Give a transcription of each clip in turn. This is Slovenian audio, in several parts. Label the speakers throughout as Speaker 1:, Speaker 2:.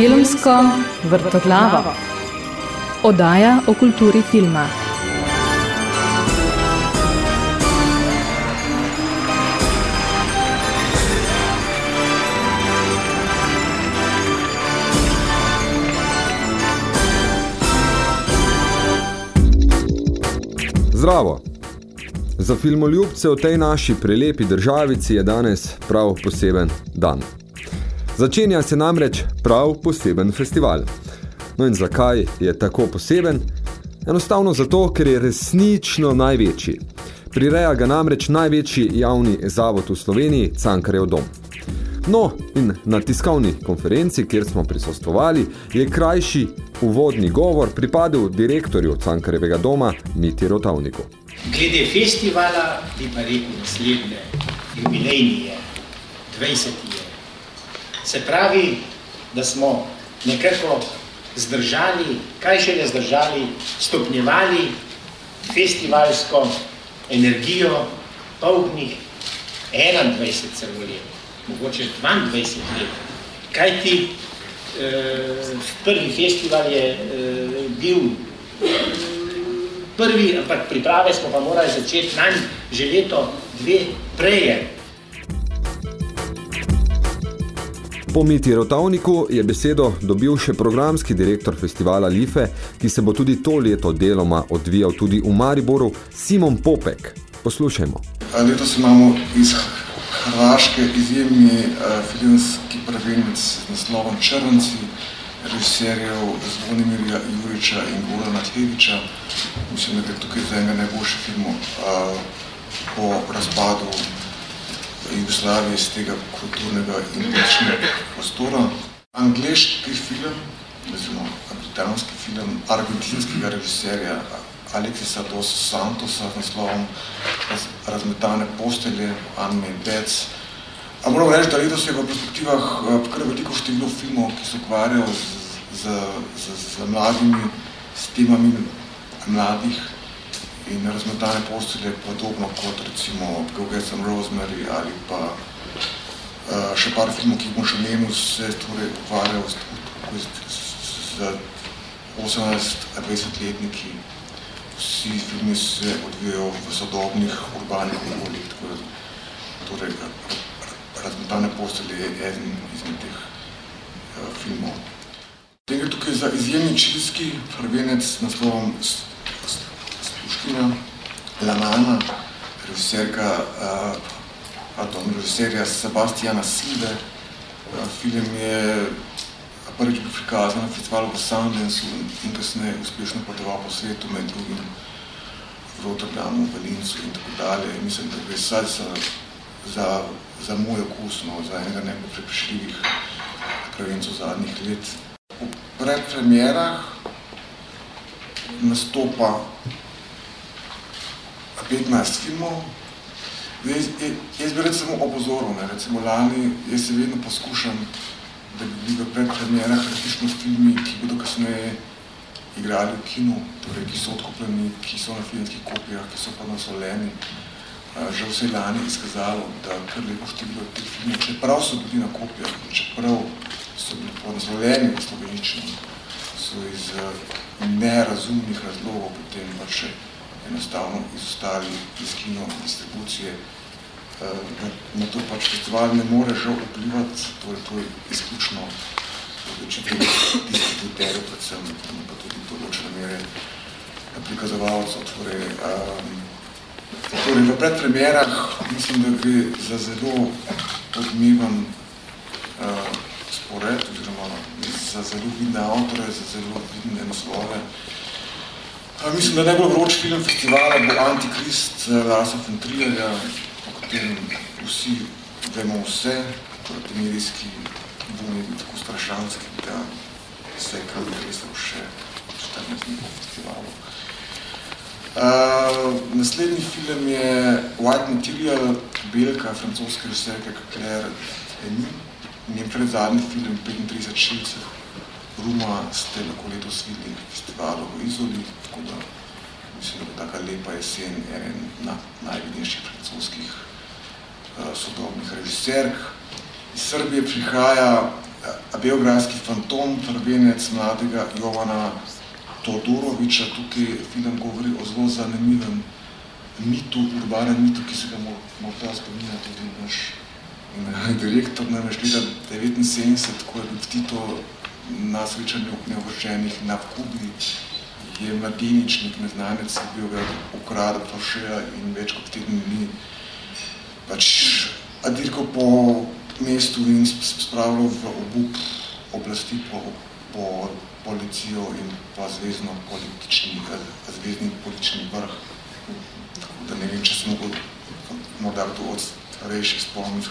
Speaker 1: Filmsko vrtoglavo. Odaja o kulturi filma.
Speaker 2: Zdravo! Za filmoljubce v tej naši prelepi državici je danes prav poseben dan. Začenja se namreč prav poseben festival. No in zakaj je tako poseben? Enostavno zato, ker je resnično največji. Prireja ga namreč največji javni zavod v Sloveniji, Cankarjev dom. No, in na tiskovni konferenci, kjer smo prisostovali, je krajši uvodni govor pripadil direktorju Cankarjevega doma Miti Rotavniku.
Speaker 3: Glede festivala bi pa rekel naslednje, jubilejni je, 20 je. Se pravi, da smo nekako zdržali, kaj še ne zdržali, stopnjevali festivalsko energijo polknih 21 celo let, mogoče 22 let. Kaj ti eh, prvi festival je eh, bil prvi, ampak priprave smo pa morali začeti nanj že leto, dve preje.
Speaker 2: Po Miti Rotavniku je besedo dobil še programski direktor festivala Life, ki se bo tudi to leto deloma odvijal tudi v Mariboru, Simon Popek. Poslušajmo.
Speaker 4: Letos imamo iz Hrvaške izjemni uh, filmski prvenec z naslovom Črnci, režiserjev Zvonimirja Juriča in Gorana Tjeviča. Mislim, da je tukaj za enega najboljših filmov uh, po razpadu Jugoslavije iz tega kulturnega in političnega prostora. Angliški film, oziroma britanski film argentinskega režiserja Alexisa dos Santosa z naslovom raz, Razmetane postelje, Anime Beds. A moram reči, da letos je v perspektivah kar veliko število filmov, ki se ukvarjajo z, z, z, z mladimi, s temami mladih, in razmetane postelje podobno kot recimo Go Get Some Rosemary ali pa uh, še par filmov, ki bom še menil, se torej ukvarjal z, z, z 18-20-letniki. Vsi filmi se odvijajo v sodobnih urbanih okoljih, tako da torej, razmetane postelje je eden izmed teh uh, filmov. Tega tukaj za izjemni čilski prvenec s naslovom Puškina, Lamana, režiserka, uh, pardon, režiserja Sebastiana Silve. Uh, film je prvič bil prikazan na festivalu v Sundance in kasneje uspešno potoval po svetu, med drugim v Rotterdamu, v Lincu in tako dalje. Mislim, da gre sad za, za, za moj okus, no, za enega nekaj preprišljivih pravincov zadnjih let. V predpremjerah nastopa 15 filmov. Jaz, jaz bi recimo opozoril, ne, recimo lani, jaz se vedno poskušam, da bi bili v predpremjerah resnično filmi, ki bodo kasneje igrali v kinu, torej ki so odkupljeni, ki so na filmskih kopijah, ki so pa naslovljeni. Že vse lani izkazalo, da kar lepo število teh filmov, čeprav so bili na kopijah, čeprav so bili pa naslovljeni v slovenični, so iz nerazumnih razlogov potem pa še enostavno izostali iz kino distribucije. Na, na to pač festival ne more žal vplivati, torej to je izključno odločitev distributerjev, predvsem pa tudi določene mere prikazovalcev. Torej, um, torej, v predpremjerah mislim, da gre za zelo odmevan uh, spored, oziroma za zelo vidne avtore, za zelo vidne naslove. Mislim, da najbolj vroč film festivala bo Antikrist Larsa von Trierja, o katerem vsi vemo vse, torej temirijski bom je bil tako strašanski, da se je kar resel še 14 dni po festivalu. Uh, naslednji film je White Material, belka francoske režiserke Claire Denis. Njen predzadnji film 35 šilcev Ruma ste lahko letos videli na festivalu v Izoli, tako da mislim, da bo taka lepa jesen eden na najvidnejših francoskih uh, sodobnih režiserk. Iz Srbije prihaja Beograjski fantom, prvenec mladega Jovana Todoroviča. Tukaj film govori o zelo zanimivem mitu, urbanem mitu, ki se ga morda spominja tudi naš direktor, namreč leta 1979, ko je bil Tito na srečanju neovrščenih na Kubi, je mladeničnik, neznanec, bil ga ukradel Porscheja in več kot teden dni pač dirkal po mestu in spravljal v obup oblasti po, po policijo in pa zvezdno politični, zvezdni politični vrh. Tako da ne vem, če sem mogel morda kdo od starejših spomniti.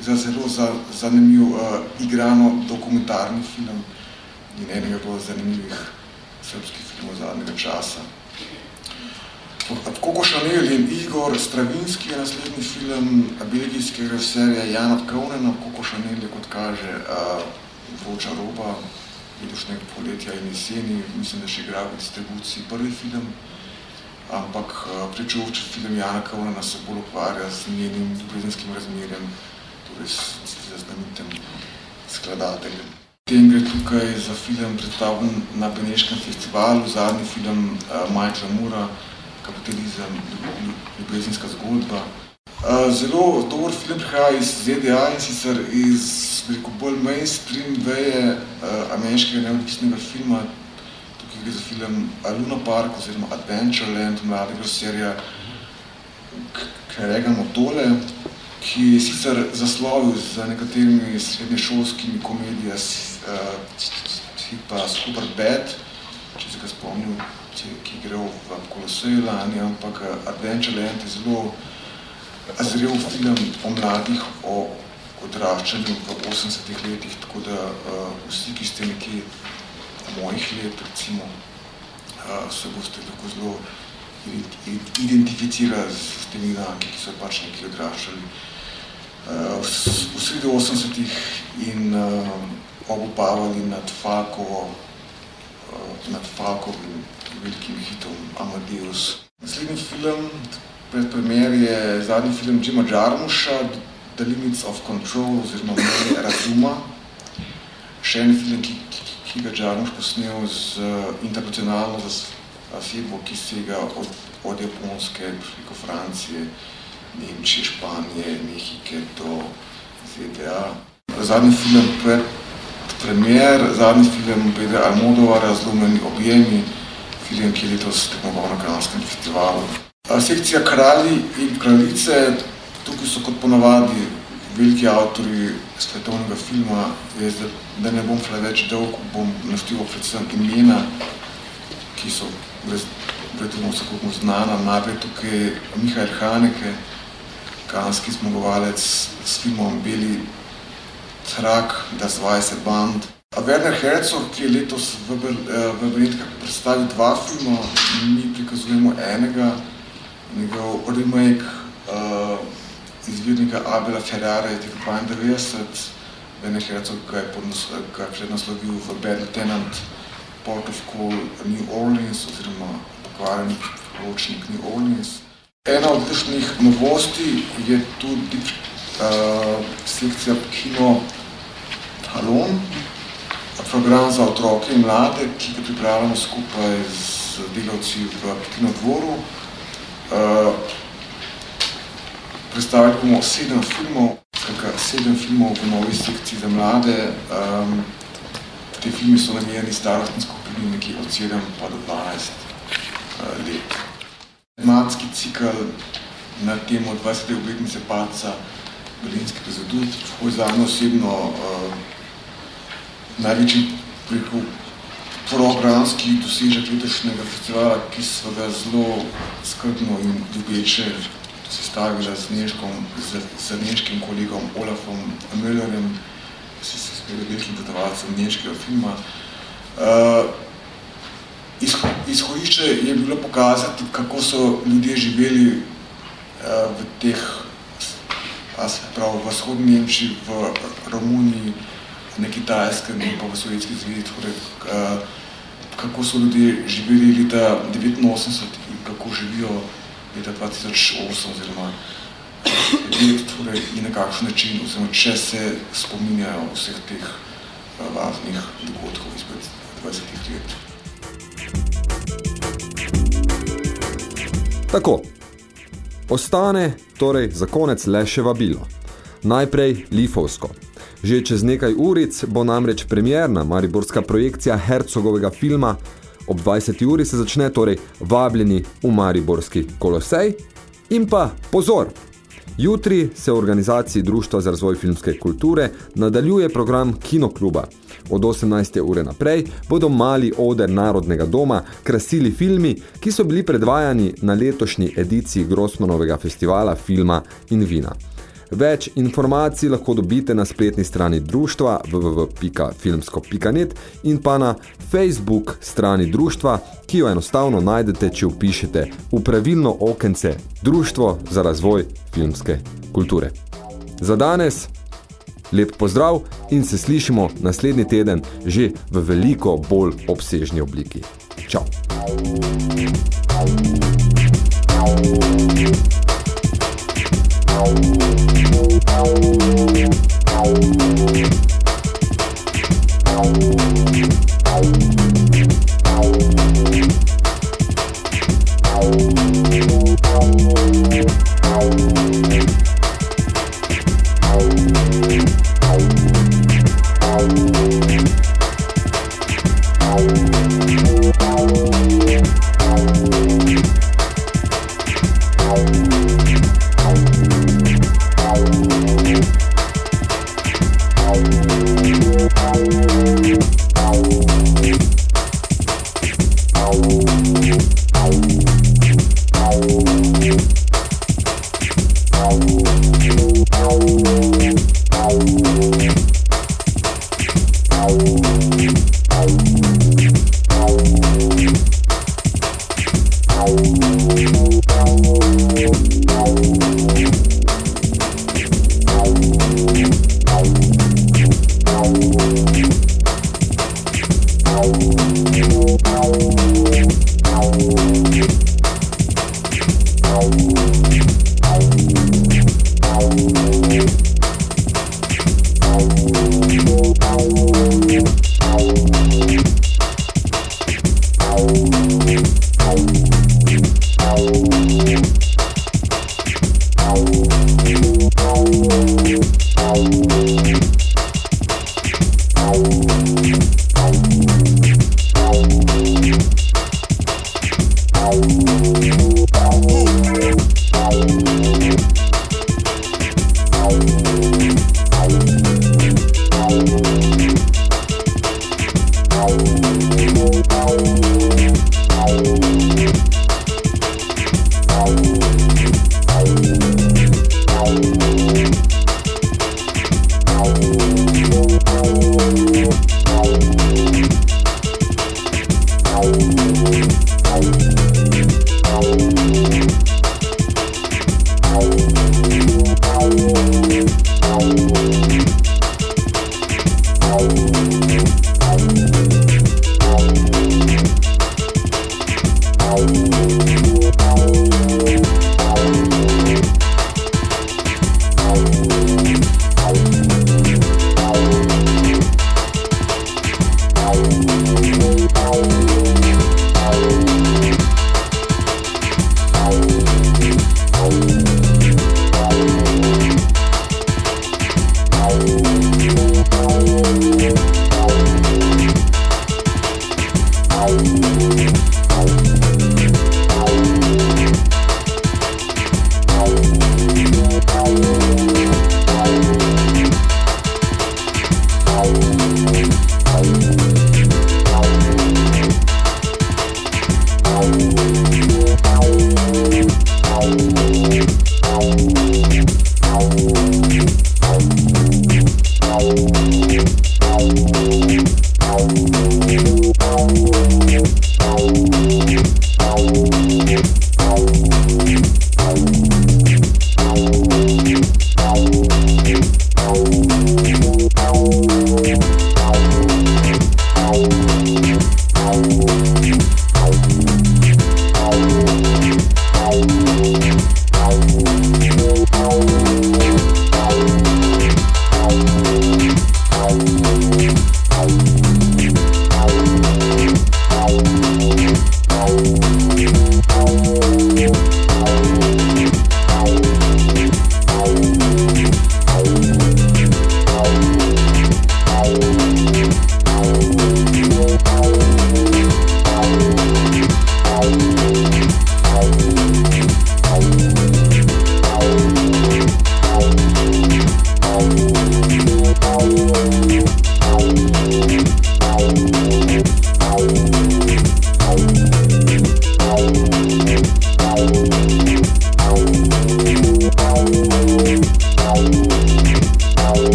Speaker 4: Za zelo za, zanimiv uh, igrano dokumentarni film in enega bolj zanimivih srpskih filmov zadnjega časa. Koko Šanel in Igor Stravinski je naslednji film belgijske režiserja Jana Krounena. Koko Šanel je, kot kaže, uh, vroča roba letošnjega poletja in jeseni. Mislim, da še igra v distribuciji prvi film. Ampak uh, pričuvči film Jana Krounena se bolj ukvarja z njenim ljubezenskim razmerjem, torej s znamitem skladateljem. Tem gre tukaj za film predstavljen na Beneškem festivalu, zadnji film uh, Michaela Mura, Kapitalizem, ljubezinska zgodba. Uh, zelo dober film prihaja iz ZDA in sicer iz veliko bolj mainstream veje uh, ameriškega neodvisnega filma. Tukaj gre za film Luna Park oziroma Adventureland, mladega serija Kerega Motole ki je sicer zaslovil z nekaterimi srednješolskimi komedijami, uh, tipa Super Bad, če se ga spomnil, ki gre v Koloseju lani, ampak Adventureland je zelo zrel film o mladih, o odraščanju v 80-ih letih, tako da uh, vsi, ki ste nekje mojih let, recimo, uh, se boste tako zelo identificirali s temi junaki, ki so pač nekaj odraščali uh, v, sredi 80-ih in uh, obupavali nad Falkovo, uh, nad Falkovim velikim hitom Amadeus. Naslednji film, pred premier je zadnji film Jima Jarmusha, The Limits of Control, oziroma Mere razuma. Še en film, ki, ki, ki ga Jarmuš posnel z internacionalno zasebo, ki sega od, od Japonske preko Francije, Nemčije, Španije, Mehike do ZDA. Zadnji film pred premier, zadnji film Pedro Almodova, Razlomljeni objemi, film, ki je letos tekmoval na Kananskem festivalu. Sekcija Kralji in kraljice, tukaj so kot ponavadi veliki avtori svetovnega filma, jaz, da, da ne bom več dolg, bom nastival predvsem imena, ki so verjetno vsakokmu znana. Najprej tukaj Mihael Haneke, kanski zmagovalec s filmom Beli trak, Das Weiße Band. Werner Herzog, ki je letos v, eh, v Benetkah predstavil dva filma, mi prikazujemo enega, njegov remake uh, izvirnika Abela Ferrara iz 92. Werner Herzog ga je, ga je prednaslovil v Bad Lieutenant Port of Call New Orleans oziroma pokvarjeni ročnik New Orleans. Ena od tešnih novosti je tudi uh, sekcija Kino Talon, program za otroke in mlade, ki ga pripravljamo skupaj z delavci v Kinodvoru. Uh, predstavili bomo sedem filmov, kakor sedem filmov v novi sekciji za mlade. Um, te filmi so namenjeni starostni skupini nekje od 7 pa do 12 uh, let tematski cikl na temo 20. obletnice paca Berlinskega. Tako je zame osebno uh, največji programski dosežek letošnjega festivala, ki so ga zelo skrbno in ljubeče sestavila z, neškom, z, z neškim kolegom Olafom Müllerem, ki se je velikim potovalcem neškega filma. Uh, izhodišče je bilo pokazati, kako so ljudje živeli uh, v teh, prav, v vzhodni Nemčiji, v Romuniji, na Kitajskem in pa v Sovjetski zvezi, torej, uh, kako so ljudje živeli leta 1989 in kako živijo leta 2008 oziroma let torej, in na kakšen način, oziroma če se spominjajo vseh teh uh, važnih dogodkov izpred 20 let.
Speaker 2: Tako, ostane torej za konec le še vabilo. Najprej Lifovsko. Že čez nekaj uric bo namreč premjerna mariborska projekcija Hercogovega filma. Ob 20. uri se začne torej vabljeni v Mariborski kolosej. In pa pozor! Jutri se v organizaciji Društva za razvoj filmske kulture nadaljuje program Kinokluba. Od 18. ure naprej bodo mali oder Narodnega doma krasili filmi, ki so bili predvajani na letošnji ediciji Grossmanovega festivala filma in vina. Več informacij lahko dobite na spletni strani društva www.filmsko.net in pa na Facebook strani društva, ki jo enostavno najdete, če upišete v pravilno okence Društvo za razvoj filmske kulture. Za danes lep pozdrav in se slišimo naslednji teden že v veliko bolj obsežni obliki. Čau!
Speaker 5: Thank you.
Speaker 2: Thank Bye. Música